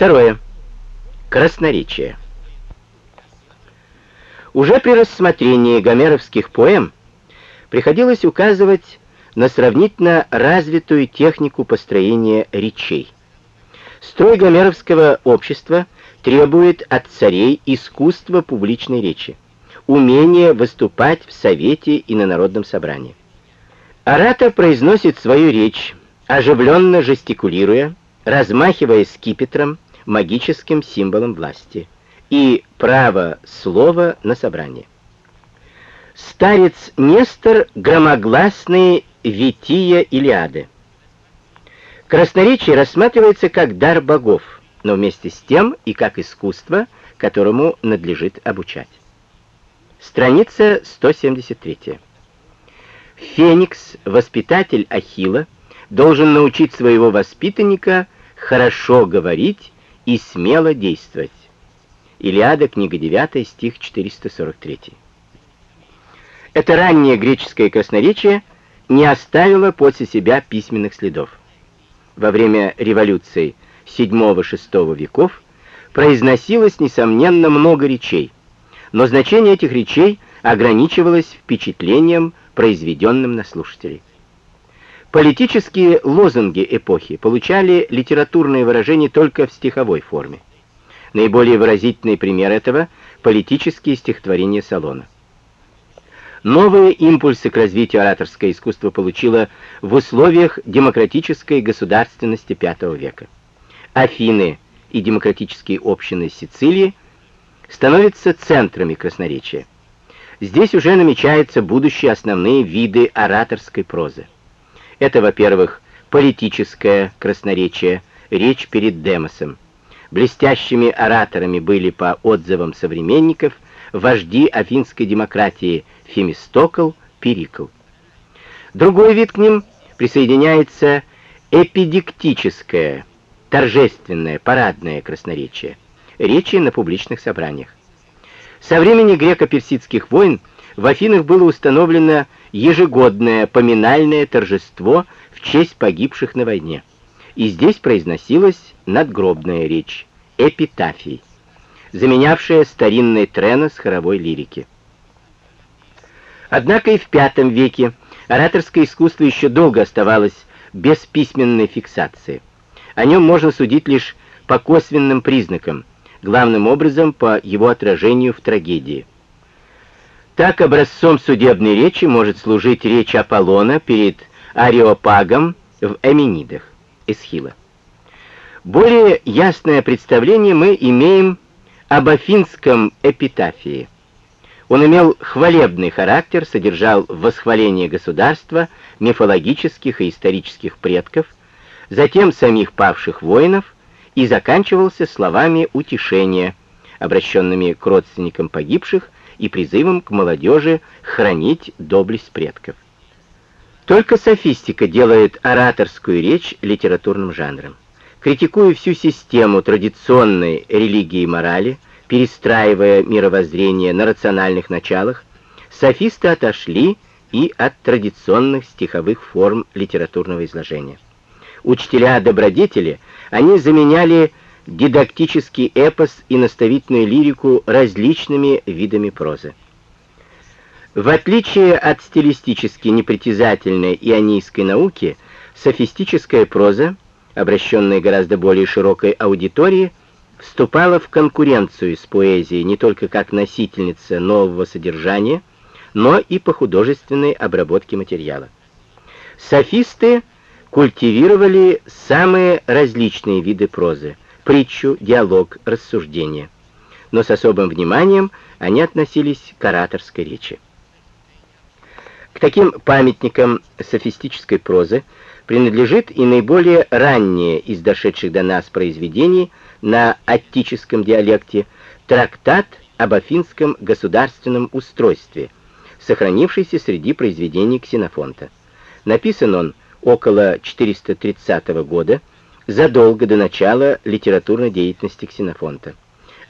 Второе. Красноречие. Уже при рассмотрении гомеровских поэм приходилось указывать на сравнительно развитую технику построения речей. Строй гомеровского общества требует от царей искусства публичной речи, умения выступать в совете и на народном собрании. Оратор произносит свою речь, оживленно жестикулируя, размахивая скипетром, магическим символом власти, и право слова на собрание. Старец Нестор громогласные Вития Илиады. Красноречие рассматривается как дар богов, но вместе с тем и как искусство, которому надлежит обучать. Страница 173. Феникс, воспитатель Ахилла, должен научить своего воспитанника хорошо говорить и смело действовать. Илиада, книга 9, стих 443. Это раннее греческое красноречие не оставило после себя письменных следов. Во время революции VII-VI веков произносилось, несомненно, много речей, но значение этих речей ограничивалось впечатлением, произведенным на слушателей. Политические лозунги эпохи получали литературное выражение только в стиховой форме. Наиболее выразительный пример этого — политические стихотворения Салона. Новые импульсы к развитию ораторское искусство получило в условиях демократической государственности V века. Афины и демократические общины Сицилии становятся центрами красноречия. Здесь уже намечаются будущие основные виды ораторской прозы. Это, во-первых, политическое красноречие, речь перед Демосом. Блестящими ораторами были по отзывам современников вожди афинской демократии Фемистокл, Перикл. Другой вид к ним присоединяется эпидиктическое, торжественное, парадное красноречие, речи на публичных собраниях. Со времени греко-персидских войн в Афинах было установлено ежегодное поминальное торжество в честь погибших на войне. И здесь произносилась надгробная речь, эпитафий, заменявшая старинный тренос хоровой лирики. Однако и в V веке ораторское искусство еще долго оставалось без письменной фиксации. О нем можно судить лишь по косвенным признакам, главным образом по его отражению в трагедии. Так образцом судебной речи может служить речь Аполлона перед Ареопагом в Эминидах, Эсхила. Более ясное представление мы имеем об афинском эпитафии – он имел хвалебный характер, содержал восхваление государства, мифологических и исторических предков, затем самих павших воинов и заканчивался словами утешения, обращенными к родственникам погибших и призывом к молодежи хранить доблесть предков. Только софистика делает ораторскую речь литературным жанром. Критикуя всю систему традиционной религии и морали, перестраивая мировоззрение на рациональных началах, софисты отошли и от традиционных стиховых форм литературного изложения. Учителя-добродетели, они заменяли дидактический эпос и наставительную лирику различными видами прозы. В отличие от стилистически непритязательной ионийской науки, софистическая проза, обращенная гораздо более широкой аудитории, вступала в конкуренцию с поэзией не только как носительница нового содержания, но и по художественной обработке материала. Софисты культивировали самые различные виды прозы, притчу, диалог, рассуждение. Но с особым вниманием они относились к ораторской речи. К таким памятникам софистической прозы принадлежит и наиболее раннее из дошедших до нас произведений на аттическом диалекте трактат об афинском государственном устройстве, сохранившийся среди произведений Ксенофонта. Написан он около 430 года, задолго до начала литературной деятельности Ксенофонта.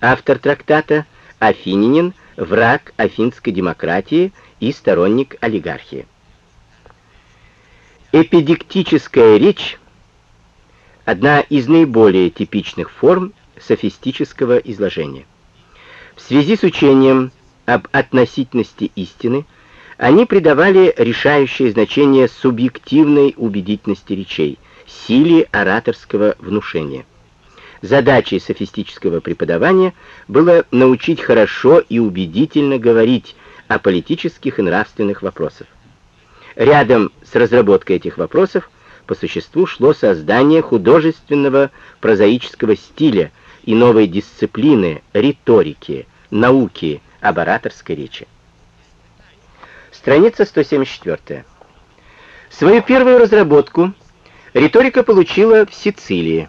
Автор трактата — афининин, враг афинской демократии и сторонник олигархии. Эпидиктическая речь одна из наиболее типичных форм софистического изложения. В связи с учением об относительности истины они придавали решающее значение субъективной убедительности речей, силе ораторского внушения. Задачей софистического преподавания было научить хорошо и убедительно говорить о политических и нравственных вопросах. Рядом с разработкой этих вопросов по существу шло создание художественного прозаического стиля и новой дисциплины риторики, науки об ораторской речи. Страница 174. Свою первую разработку риторика получила в Сицилии.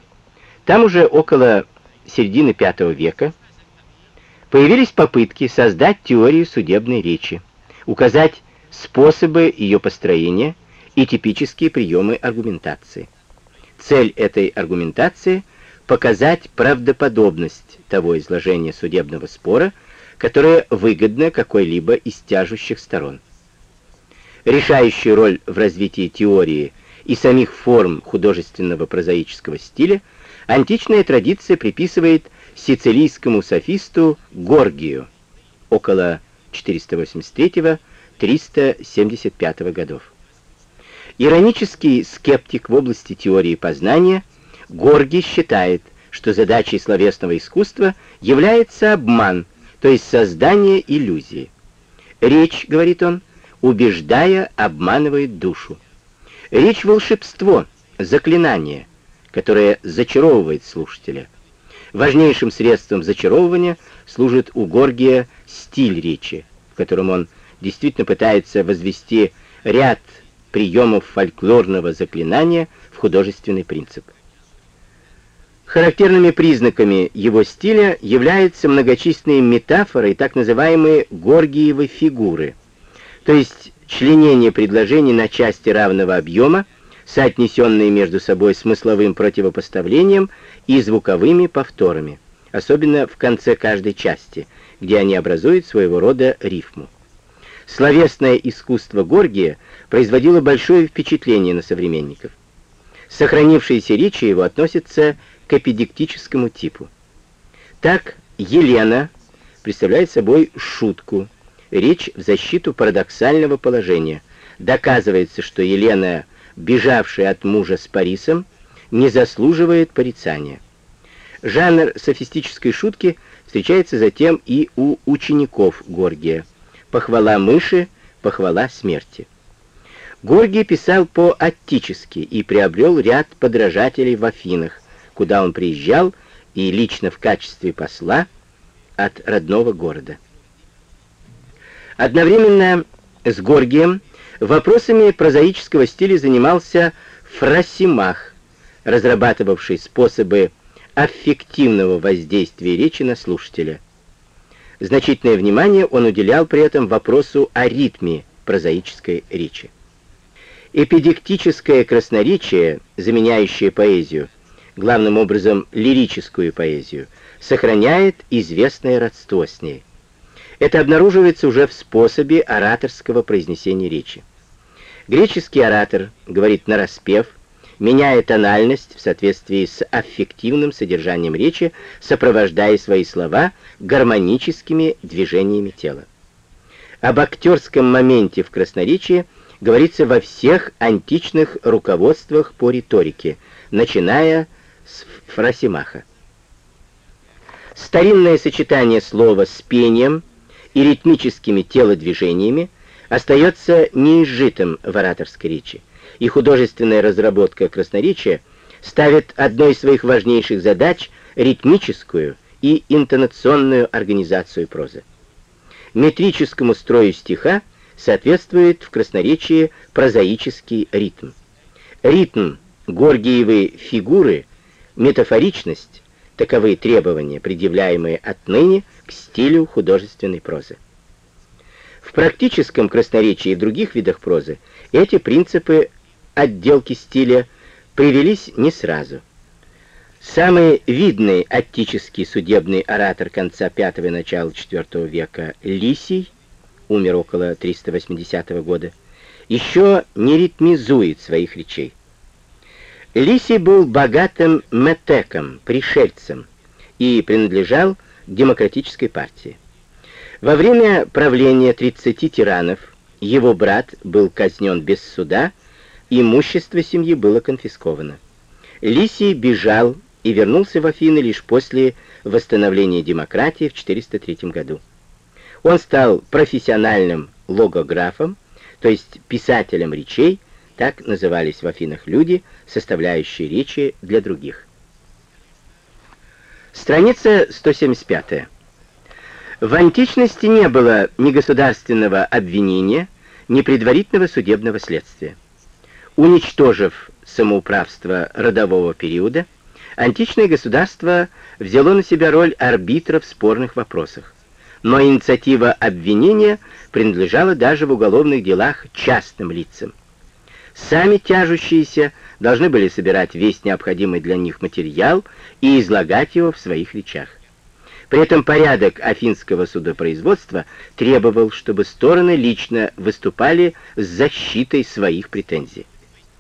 Там уже около середины V века появились попытки создать теорию судебной речи, указать способы ее построения и типические приемы аргументации. Цель этой аргументации — показать правдоподобность того изложения судебного спора, которое выгодно какой-либо из тяжущих сторон. Решающую роль в развитии теории и самих форм художественного прозаического стиля — Античная традиция приписывает сицилийскому софисту Горгию около 483-375 годов. Иронический скептик в области теории познания Горгий считает, что задачей словесного искусства является обман, то есть создание иллюзии. Речь, говорит он, убеждая, обманывает душу. Речь — волшебство, заклинание, которое зачаровывает слушателя. Важнейшим средством зачаровывания служит у Горгия стиль речи, в котором он действительно пытается возвести ряд приемов фольклорного заклинания в художественный принцип. Характерными признаками его стиля являются многочисленные метафоры и так называемые Горгиевы фигуры, то есть членение предложений на части равного объема, соотнесенные между собой смысловым противопоставлением и звуковыми повторами, особенно в конце каждой части, где они образуют своего рода рифму. Словесное искусство Горгия производило большое впечатление на современников. Сохранившиеся речи его относятся к эпидектическому типу. Так, Елена представляет собой шутку, речь в защиту парадоксального положения. Доказывается, что Елена бежавший от мужа с Парисом, не заслуживает порицания. Жанр софистической шутки встречается затем и у учеников Горгия. Похвала мыши, похвала смерти. Горгий писал по-аттически и приобрел ряд подражателей в Афинах, куда он приезжал и лично в качестве посла от родного города. Одновременно с Горгием Вопросами прозаического стиля занимался Фрасимах, разрабатывавший способы аффективного воздействия речи на слушателя. Значительное внимание он уделял при этом вопросу о ритме прозаической речи. Эпидектическое красноречие, заменяющее поэзию, главным образом лирическую поэзию, сохраняет известное родство с ней. Это обнаруживается уже в способе ораторского произнесения речи. Греческий оратор говорит нараспев, меняя тональность в соответствии с аффективным содержанием речи, сопровождая свои слова гармоническими движениями тела. Об актерском моменте в красноречии говорится во всех античных руководствах по риторике, начиная с Фрасимаха. Старинное сочетание слова с пением и ритмическими телодвижениями остается неизжитым в ораторской речи, и художественная разработка красноречия ставит одной из своих важнейших задач ритмическую и интонационную организацию прозы. Метрическому строю стиха соответствует в красноречии прозаический ритм. Ритм, горгиевые фигуры, метафоричность — таковы требования, предъявляемые отныне к стилю художественной прозы. В практическом красноречии и других видах прозы эти принципы отделки стиля привелись не сразу. Самый видный аттический судебный оратор конца V и начала IV века Лисий, умер около 380 года, еще не ритмизует своих речей. Лисий был богатым метеком, пришельцем, и принадлежал демократической партии. Во время правления 30 тиранов его брат был казнен без суда, имущество семьи было конфисковано. Лисий бежал и вернулся в Афины лишь после восстановления демократии в 403 году. Он стал профессиональным логографом, то есть писателем речей, так назывались в Афинах люди, составляющие речи для других. Страница 175. В античности не было ни государственного обвинения, ни предварительного судебного следствия. Уничтожив самоуправство родового периода, античное государство взяло на себя роль арбитра в спорных вопросах. Но инициатива обвинения принадлежала даже в уголовных делах частным лицам. Сами тяжущиеся должны были собирать весь необходимый для них материал и излагать его в своих речах. При этом порядок афинского судопроизводства требовал, чтобы стороны лично выступали с защитой своих претензий.